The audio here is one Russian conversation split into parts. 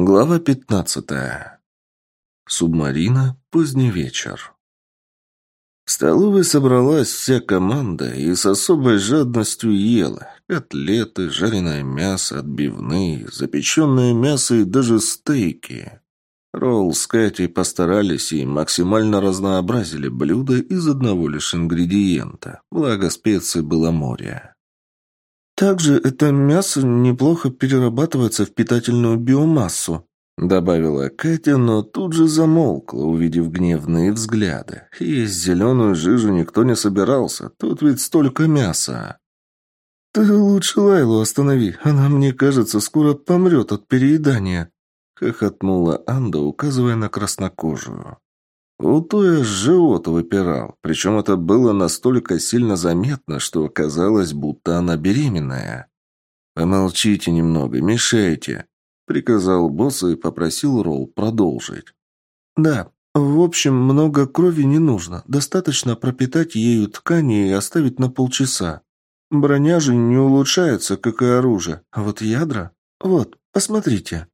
Глава пятнадцатая. Субмарина. Поздний вечер. В столовой собралась вся команда и с особой жадностью ела. Котлеты, жареное мясо, отбивные, запеченное мясо и даже стейки. Ролл с Катей постарались и максимально разнообразили блюда из одного лишь ингредиента. Благо специй было море. Также это мясо неплохо перерабатывается в питательную биомассу, добавила Катя, но тут же замолкла, увидев гневные взгляды. Есть зеленую жижу никто не собирался, тут ведь столько мяса. «Ты лучше Лайлу останови, она, мне кажется, скоро помрет от переедания», — хохотнула Анда, указывая на краснокожую. У аж живот выпирал, причем это было настолько сильно заметно, что казалось, будто она беременная. «Помолчите немного, мешайте», — приказал босс и попросил Ролл продолжить. «Да, в общем, много крови не нужно, достаточно пропитать ею ткани и оставить на полчаса. Броня же не улучшается, как и оружие, вот ядра... Вот, посмотрите».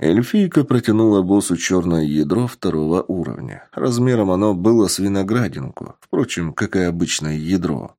Эльфийка протянула боссу черное ядро второго уровня. Размером оно было с виноградинку, впрочем, как и обычное ядро.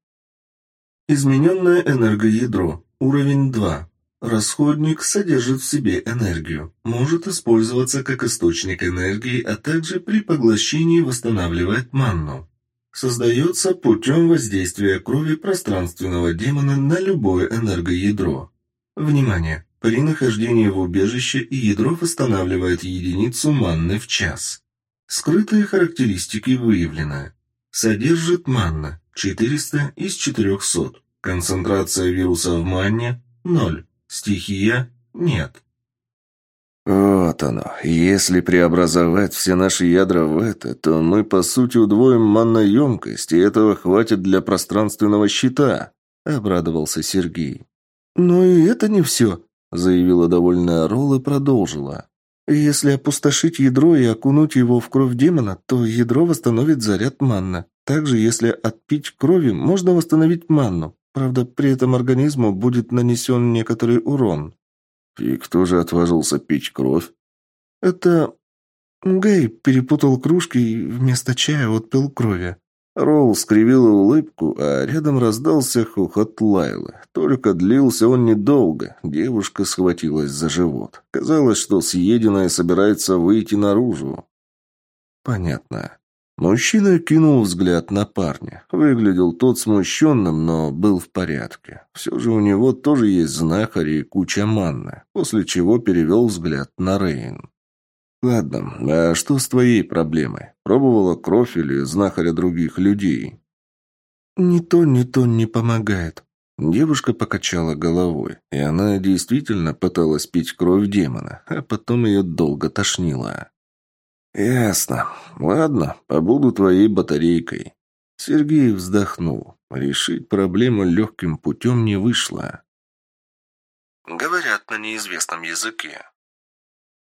Измененное энергоядро. Уровень 2. Расходник содержит в себе энергию. Может использоваться как источник энергии, а также при поглощении восстанавливает манну. Создается путем воздействия крови пространственного демона на любое энергоядро. Внимание! При нахождении в убежище ядро восстанавливает единицу манны в час. Скрытые характеристики выявлены. Содержит манна 400 из 400. Концентрация вируса в манне – 0. Стихия – нет. Вот оно. Если преобразовать все наши ядра в это, то мы, по сути, удвоим манноемкость, и этого хватит для пространственного щита, — обрадовался Сергей. «Но и это не все», заявила довольная Ролл и продолжила. «Если опустошить ядро и окунуть его в кровь демона, то ядро восстановит заряд манна. Также, если отпить крови, можно восстановить манну. Правда, при этом организму будет нанесен некоторый урон». «И кто же отважился пить кровь?» «Это... Гэй перепутал кружки и вместо чая отпил крови». Роул скривила улыбку, а рядом раздался хохот Лайлы. Только длился он недолго. Девушка схватилась за живот. Казалось, что съеденное собирается выйти наружу. Понятно. Мужчина кинул взгляд на парня. Выглядел тот смущенным, но был в порядке. Все же у него тоже есть знахарь и куча манны, после чего перевел взгляд на Рейн. «Ладно, а что с твоей проблемой? Пробовала кровь или знахаря других людей?» «Ни то, ни то не помогает». Девушка покачала головой, и она действительно пыталась пить кровь демона, а потом ее долго тошнило. «Ясно. Ладно, побуду твоей батарейкой». Сергей вздохнул. Решить проблему легким путем не вышло. Говорят на неизвестном языке.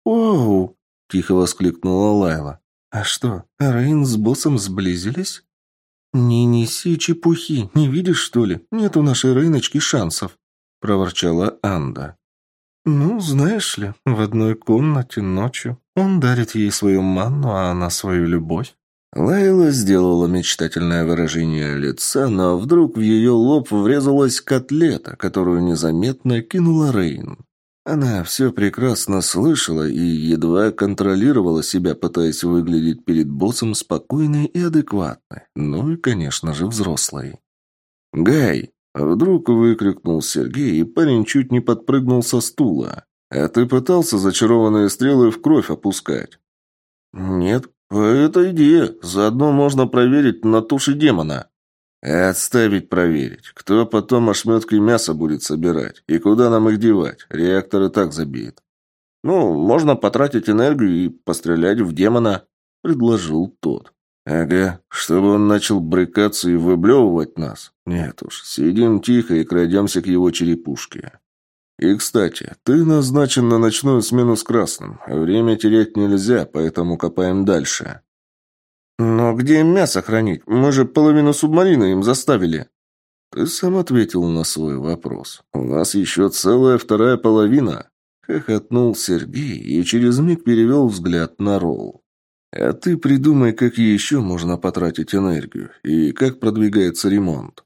«Оу!» Тихо воскликнула Лайла. «А что, Рейн с боссом сблизились?» «Не неси чепухи, не видишь, что ли? Нет у нашей Рейночки шансов», — проворчала Анда. «Ну, знаешь ли, в одной комнате ночью он дарит ей свою манну, а она свою любовь». Лайла сделала мечтательное выражение лица, но вдруг в ее лоб врезалась котлета, которую незаметно кинула Рейн. Она все прекрасно слышала и едва контролировала себя, пытаясь выглядеть перед боссом спокойной и адекватной. Ну и, конечно же, взрослой. «Гай!» — вдруг выкрикнул Сергей, и парень чуть не подпрыгнул со стула. «А ты пытался зачарованные стрелы в кровь опускать?» «Нет, это идея. Заодно можно проверить на туши демона». «Отставить проверить. Кто потом ошметки мяса будет собирать? И куда нам их девать? Реактор и так забит». «Ну, можно потратить энергию и пострелять в демона», — предложил тот. «Ага, чтобы он начал брыкаться и выблевывать нас. Нет уж, сидим тихо и крадемся к его черепушке. И, кстати, ты назначен на ночную смену с красным. Время терять нельзя, поэтому копаем дальше». «Но где им мясо хранить? Мы же половину субмарины им заставили». «Ты сам ответил на свой вопрос. У нас еще целая вторая половина. Хохотнул Сергей и через миг перевел взгляд на Ролл. «А ты придумай, как еще можно потратить энергию, и как продвигается ремонт».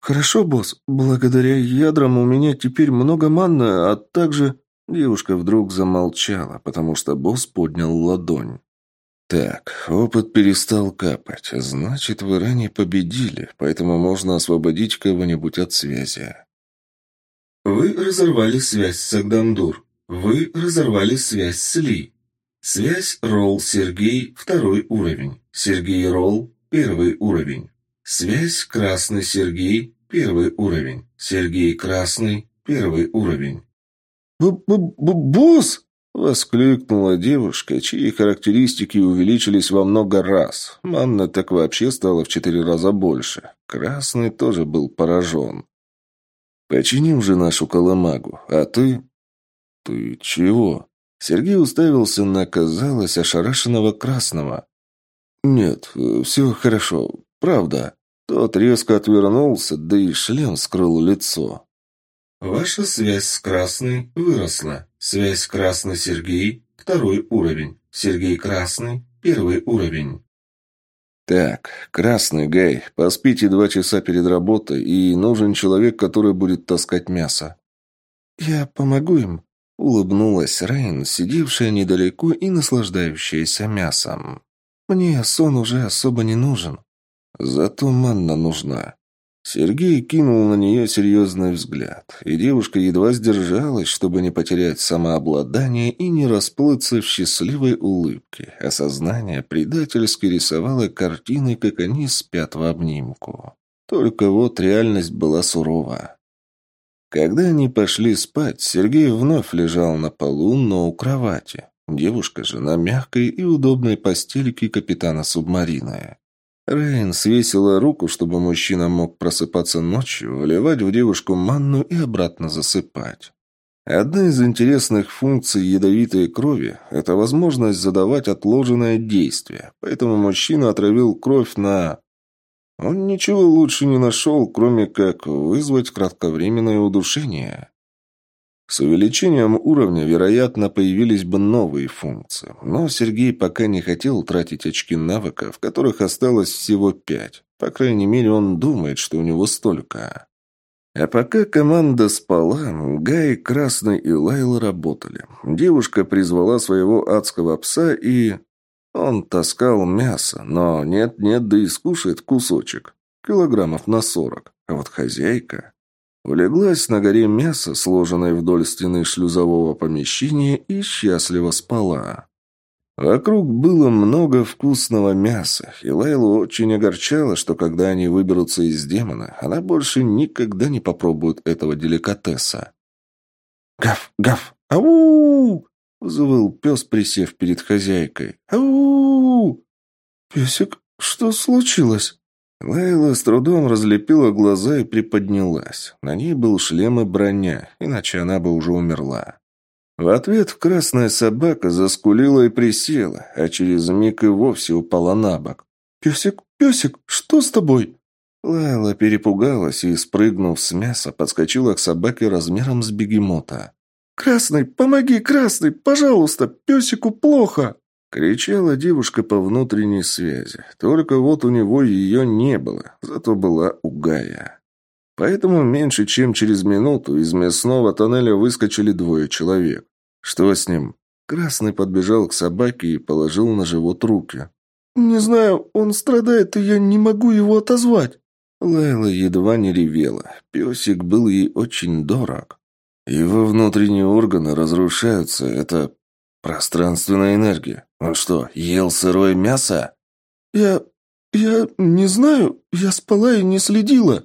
«Хорошо, босс. Благодаря ядрам у меня теперь много манны, а также...» Девушка вдруг замолчала, потому что босс поднял ладонь. «Так, опыт перестал капать. Значит, вы ранее победили, поэтому можно освободить кого-нибудь от связи». Вы разорвали связь с Агдандур. Вы разорвали связь с Ли. Связь Ролл Сергей, второй уровень. Сергей Ролл, первый уровень. Связь Красный Сергей, первый уровень. Сергей Красный, первый уровень. Б -б -б «Босс!» — воскликнула девушка, чьи характеристики увеличились во много раз. Манна так вообще стала в четыре раза больше. Красный тоже был поражен. «Починим же нашу колымагу, а ты...» «Ты чего?» Сергей уставился на, казалось, ошарашенного красного. «Нет, все хорошо, правда». Тот резко отвернулся, да и шлем скрыл лицо. Ваша связь с Красной выросла. Связь Красный-Сергей – второй уровень. Сергей Красный – первый уровень. «Так, Красный, Гай, поспите два часа перед работой, и нужен человек, который будет таскать мясо». «Я помогу им», — улыбнулась Рейн, сидевшая недалеко и наслаждающаяся мясом. «Мне сон уже особо не нужен». «Зато манна нужна». Сергей кинул на нее серьезный взгляд, и девушка едва сдержалась, чтобы не потерять самообладание и не расплыться в счастливой улыбке, а сознание предательски рисовало картины, как они спят в обнимку. Только вот реальность была сурова. Когда они пошли спать, Сергей вновь лежал на полу, но у кровати. Девушка же на мягкой и удобной постельке капитана субмарины. Рейн свесила руку, чтобы мужчина мог просыпаться ночью, вливать в девушку манну и обратно засыпать. Одна из интересных функций ядовитой крови – это возможность задавать отложенное действие, поэтому мужчина отравил кровь на... Он ничего лучше не нашел, кроме как вызвать кратковременное удушение. С увеличением уровня, вероятно, появились бы новые функции, но Сергей пока не хотел тратить очки навыка, в которых осталось всего пять. По крайней мере, он думает, что у него столько. А пока команда спала, Гай, Красный и Лайла работали. Девушка призвала своего адского пса и... Он таскал мясо, но нет-нет, да и скушает кусочек. Килограммов на сорок. А вот хозяйка... Улеглась на горе мяса, сложенной вдоль стены шлюзового помещения, и счастливо спала. Вокруг было много вкусного мяса, и Лайлу очень огорчало, что когда они выберутся из демона, она больше никогда не попробует этого деликатеса. «Гав! Гав! Ау!» — взвыл пес, присев перед хозяйкой. «Ау!» «Песик, что случилось?» Лайла с трудом разлепила глаза и приподнялась. На ней был шлем и броня, иначе она бы уже умерла. В ответ красная собака заскулила и присела, а через миг и вовсе упала на бок. «Песик, песик, что с тобой?» Лайла перепугалась и, спрыгнув с мяса, подскочила к собаке размером с бегемота. «Красный, помоги, Красный, пожалуйста, песику плохо!» Кричала девушка по внутренней связи. Только вот у него ее не было, зато была у Гая. Поэтому меньше чем через минуту из мясного тоннеля выскочили двое человек. Что с ним? Красный подбежал к собаке и положил на живот руки. «Не знаю, он страдает, и я не могу его отозвать». Лайла едва не ревела. Песик был ей очень дорог. Его внутренние органы разрушаются. Это пространственная энергия. Он что, ел сырое мясо? Я... я не знаю. Я спала и не следила.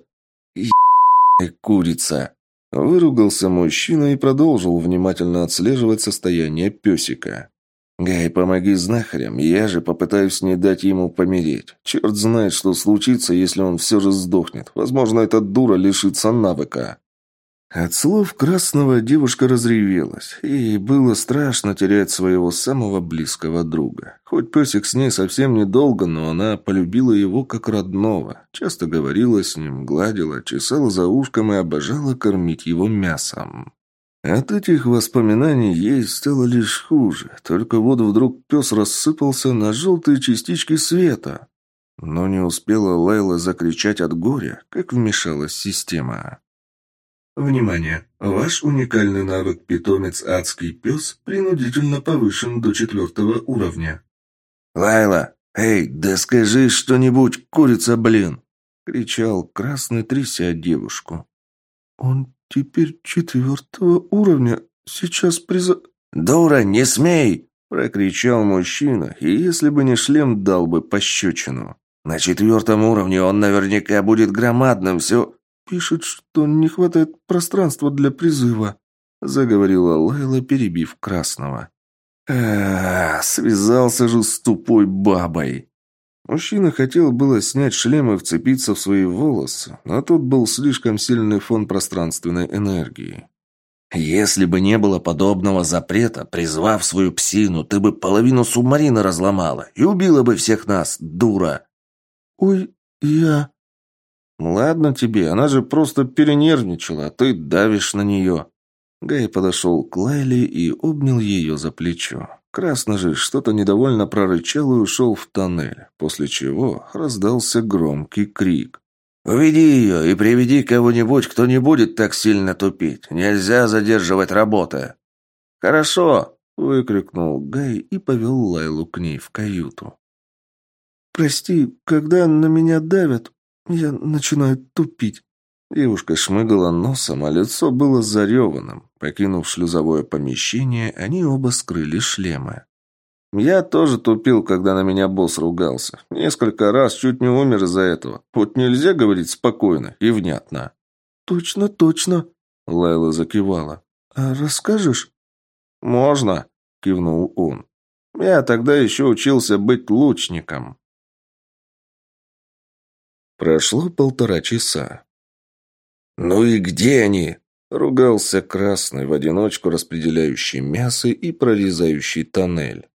курица. Выругался мужчина и продолжил внимательно отслеживать состояние песика. «Гай, помоги знахарям, я же попытаюсь не дать ему помереть. Черт знает, что случится, если он все же сдохнет. Возможно, эта дура лишится навыка». От слов Красного девушка разревелась, и было страшно терять своего самого близкого друга. Хоть песик с ней совсем недолго, но она полюбила его как родного, часто говорила с ним, гладила, чесала за ушком и обожала кормить его мясом. От этих воспоминаний ей стало лишь хуже, только вот вдруг пес рассыпался на желтые частички света. Но не успела Лайла закричать от горя, как вмешалась система. Внимание! Ваш уникальный навык «Питомец Адский пес» принудительно повышен до четвертого уровня. «Лайла! Эй, да скажи что-нибудь, курица, блин!» — кричал красный, тряся девушку. «Он теперь четвертого уровня. Сейчас приза...» «Дура, не смей!» — прокричал мужчина, и если бы не шлем, дал бы пощечину. «На четвертом уровне он наверняка будет громадным, все...» «Пишет, что не хватает пространства для призыва», — заговорила Лайла, перебив Красного. а, связался же с тупой бабой!» Мужчина хотел было снять шлем и вцепиться в свои волосы, но тут был слишком сильный фон пространственной энергии. «Если бы не было подобного запрета, призвав свою псину, ты бы половину субмарины разломала и убила бы всех нас, дура!» «Ой, я...» «Ладно тебе, она же просто перенервничала, а ты давишь на нее». Гай подошел к Лайле и обнял ее за плечо. Красно же что-то недовольно прорычал и ушел в тоннель, после чего раздался громкий крик. «Уведи ее и приведи кого-нибудь, кто не будет так сильно тупить. Нельзя задерживать работы». «Хорошо!» – выкрикнул Гай и повел Лайлу к ней в каюту. «Прости, когда на меня давят, я начинаю тупить. Девушка шмыгала носом, а лицо было зареванным. Покинув шлюзовое помещение, они оба скрыли шлемы. Я тоже тупил, когда на меня босс ругался. Несколько раз чуть не умер из-за этого. Вот нельзя говорить спокойно и внятно. «Точно, точно», — Лайла закивала. «А расскажешь?» «Можно», — кивнул он. «Я тогда еще учился быть лучником». Прошло полтора часа. «Ну и где они?» – ругался Красный, в одиночку распределяющий мясо и прорезающий тоннель.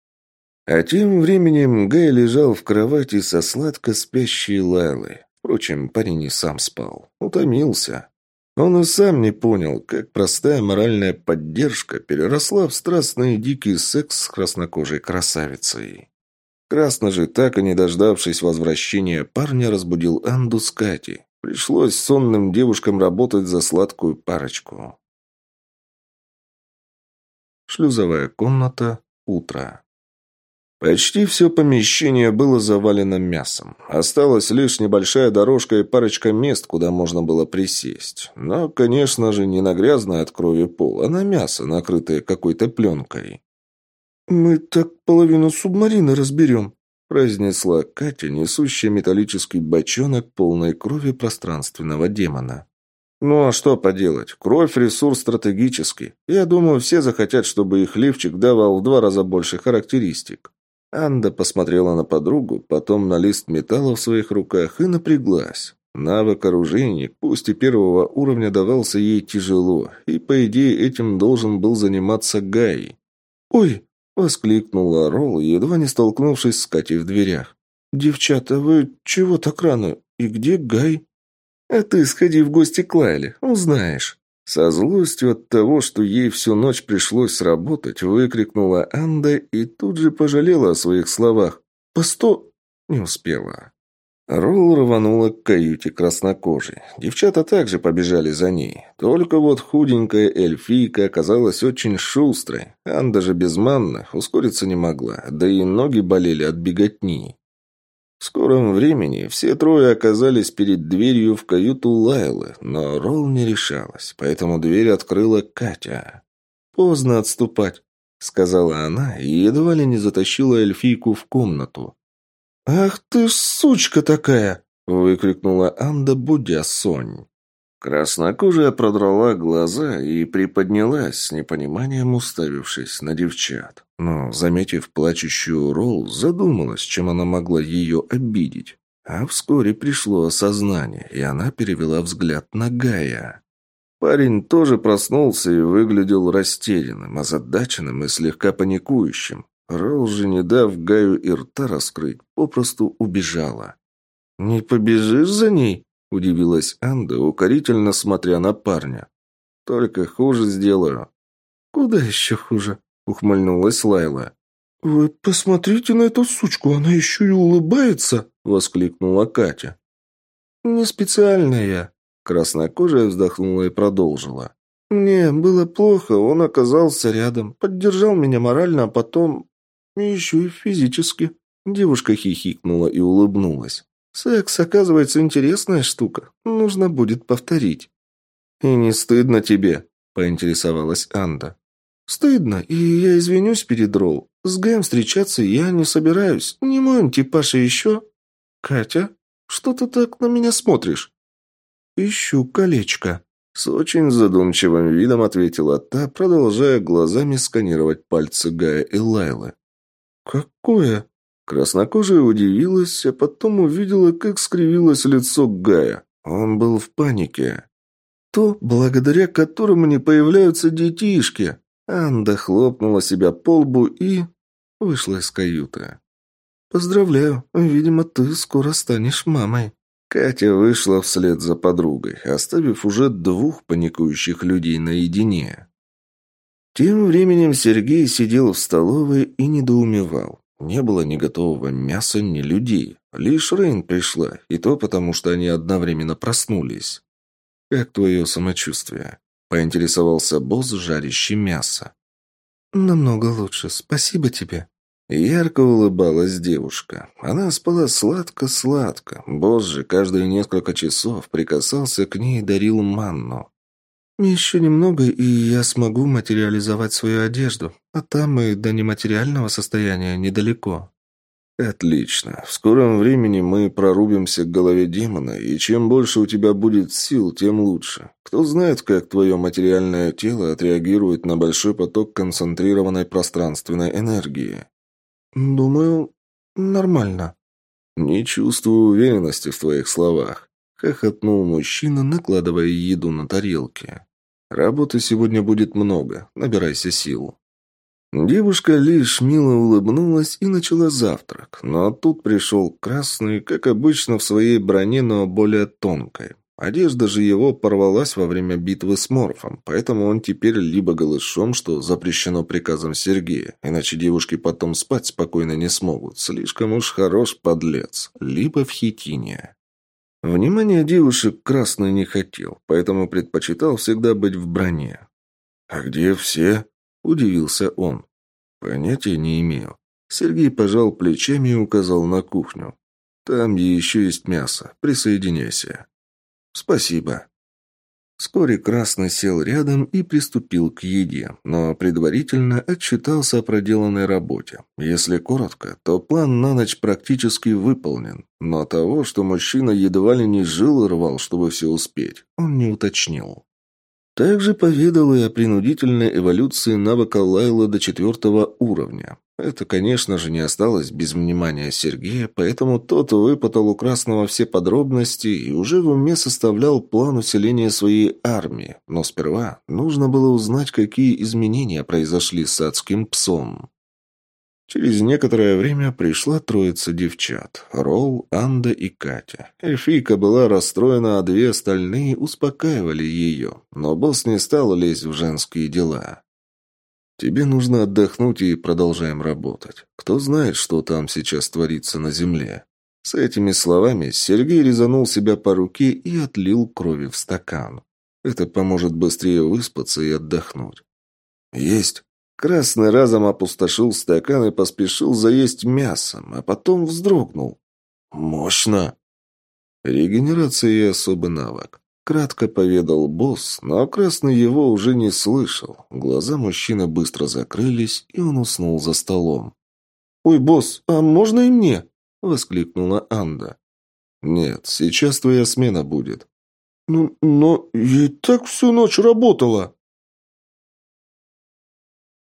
А тем временем Гай лежал в кровати со сладко спящей Лайлой. Впрочем, парень и сам спал. Утомился. Он и сам не понял, как простая моральная поддержка переросла в страстный дикий секс с краснокожей красавицей. Красно же, так и не дождавшись возвращения парня, разбудил Анду с Катей. Пришлось сонным девушкам работать за сладкую парочку. Шлюзовая комната. Утро. Почти все помещение было завалено мясом. Осталась лишь небольшая дорожка и парочка мест, куда можно было присесть. Но, конечно же, не на грязное от крови пол, а на мясо, накрытое какой-то пленкой. «Мы так половину субмарины разберем», произнесла Катя, несущая металлический бочонок полной крови пространственного демона. «Ну а что поделать? Кровь – ресурс стратегический. Я думаю, все захотят, чтобы их лифчик давал в два раза больше характеристик». Анда посмотрела на подругу, потом на лист металла в своих руках и напряглась. Навык оружейник, пусть и первого уровня, давался ей тяжело, и, по идее, этим должен был заниматься Гай. «Ой!» Воскликнула Ролл, едва не столкнувшись с Катей в дверях. «Девчата, вы чего так рано? И где Гай?» «А ты сходи в гости к Лайле, узнаешь». Со злостью от того, что ей всю ночь пришлось работать, выкрикнула Анда и тут же пожалела о своих словах. «Посто...» Не успела. Ролл рванула к каюте краснокожей. Девчата также побежали за ней. Только вот худенькая эльфийка оказалась очень шустрой. Анда же безманно, ускориться не могла, да и ноги болели от беготни. В скором времени все трое оказались перед дверью в каюту Лайлы, но Ролл не решалась, поэтому дверь открыла Катя. «Поздно отступать», — сказала она и едва ли не затащила эльфийку в комнату. «Ах ты сучка такая!» — выкрикнула Анда, будя Сонь. Краснокожая продрала глаза и приподнялась, с непониманием уставившись на девчат. Но, заметив плачущую Ролл, задумалась, чем она могла ее обидеть. А вскоре пришло осознание, и она перевела взгляд на Гая. Парень тоже проснулся и выглядел растерянным, озадаченным и слегка паникующим. Же, не дав Гаю и рта раскрыть, попросту убежала. «Не побежишь за ней?» – удивилась Анда, укорительно смотря на парня. «Только хуже сделаю», «Куда еще хуже?» — ухмыльнулась Лайла. «Вы посмотрите на эту сучку, она еще и улыбается!» — воскликнула Катя. «Не специально я», — краснокожая вздохнула и продолжила. «Мне было плохо, он оказался рядом, поддержал меня морально, а потом... еще и физически». Девушка хихикнула и улыбнулась. «Секс, оказывается, интересная штука. Нужно будет повторить». «И не стыдно тебе?» – поинтересовалась Анда. «Стыдно, и я извинюсь перед Роу. С Гэм встречаться я не собираюсь. Не он типаж еще». «Катя, что ты так на меня смотришь?» «Ищу колечко», — с очень задумчивым видом ответила та, продолжая глазами сканировать пальцы Гая и Лайлы. «Какое?» Краснокожая удивилась, а потом увидела, как скривилось лицо Гая. Он был в панике. «То, благодаря которому не появляются детишки!» Анда хлопнула себя по лбу и... вышла из каюты. «Поздравляю, видимо, ты скоро станешь мамой». Катя вышла вслед за подругой, оставив уже двух паникующих людей наедине. Тем временем Сергей сидел в столовой и недоумевал. Не было ни готового мяса, ни людей. Лишь Рейн пришла, и то потому, что они одновременно проснулись. «Как твое самочувствие?» – поинтересовался босс, жарящий мясо. «Намного лучше, спасибо тебе». Ярко улыбалась девушка. Она спала сладко-сладко. Босс же каждые несколько часов прикасался к ней и дарил манну. «Еще немного, и я смогу материализовать свою одежду, а там и до нематериального состояния недалеко». «Отлично. В скором времени мы прорубимся к голове демона, и чем больше у тебя будет сил, тем лучше. Кто знает, как твое материальное тело отреагирует на большой поток концентрированной пространственной энергии». «Думаю, нормально». «Не чувствую уверенности в твоих словах хохотнул мужчина, накладывая еду на тарелки. «Работы сегодня будет много. Набирайся сил». Девушка лишь мило улыбнулась и начала завтрак, но тут пришел красный, как обычно, в своей броне, но более тонкой. Одежда же его порвалась во время битвы с Морфом, поэтому он теперь либо голышом, что запрещено приказом Сергея, иначе девушки потом спать спокойно не смогут, слишком уж хорош подлец, либо в хитине. Внимания девушек Красный не хотел, поэтому предпочитал всегда быть в броне. «А где все?» – удивился он. «Понятия не имею». Сергей пожал плечами и указал на кухню. «Там еще есть мясо. Присоединяйся». «Спасибо». Вскоре Красный сел рядом и приступил к еде, но предварительно отчитался о проделанной работе. Если коротко, то план на ночь практически выполнен, но того, что мужчина едва ли не жил и рвал, чтобы все успеть, он не уточнил. Также поведал и о принудительной эволюции навыка Лайла до четвертого уровня. Это, конечно же, не осталось без внимания Сергея, поэтому тот выпытал у Красного все подробности и уже в уме составлял план усиления своей армии. Но сперва нужно было узнать, какие изменения произошли с адским псом. Через некоторое время пришла троица девчат – Ролл, Анда и Катя. Эльфийка была расстроена, а две остальные успокаивали ее, но босс не стал лезть в женские дела. Тебе нужно отдохнуть и продолжаем работать. Кто знает, что там сейчас творится на земле. С этими словами Сергей резанул себя по руке и отлил крови в стакан. Это поможет быстрее выспаться и отдохнуть. Есть. Красный разом опустошил стакан и поспешил заесть мясом, а потом вздрогнул. Мощно. Регенерация и особый навык. Кратко поведал босс, но Красный его уже не слышал. Глаза мужчины быстро закрылись, и он уснул за столом. «Ой, босс, а можно и мне?» — воскликнула Анда. «Нет, сейчас твоя смена будет». «Ну, но я и так всю ночь работала!»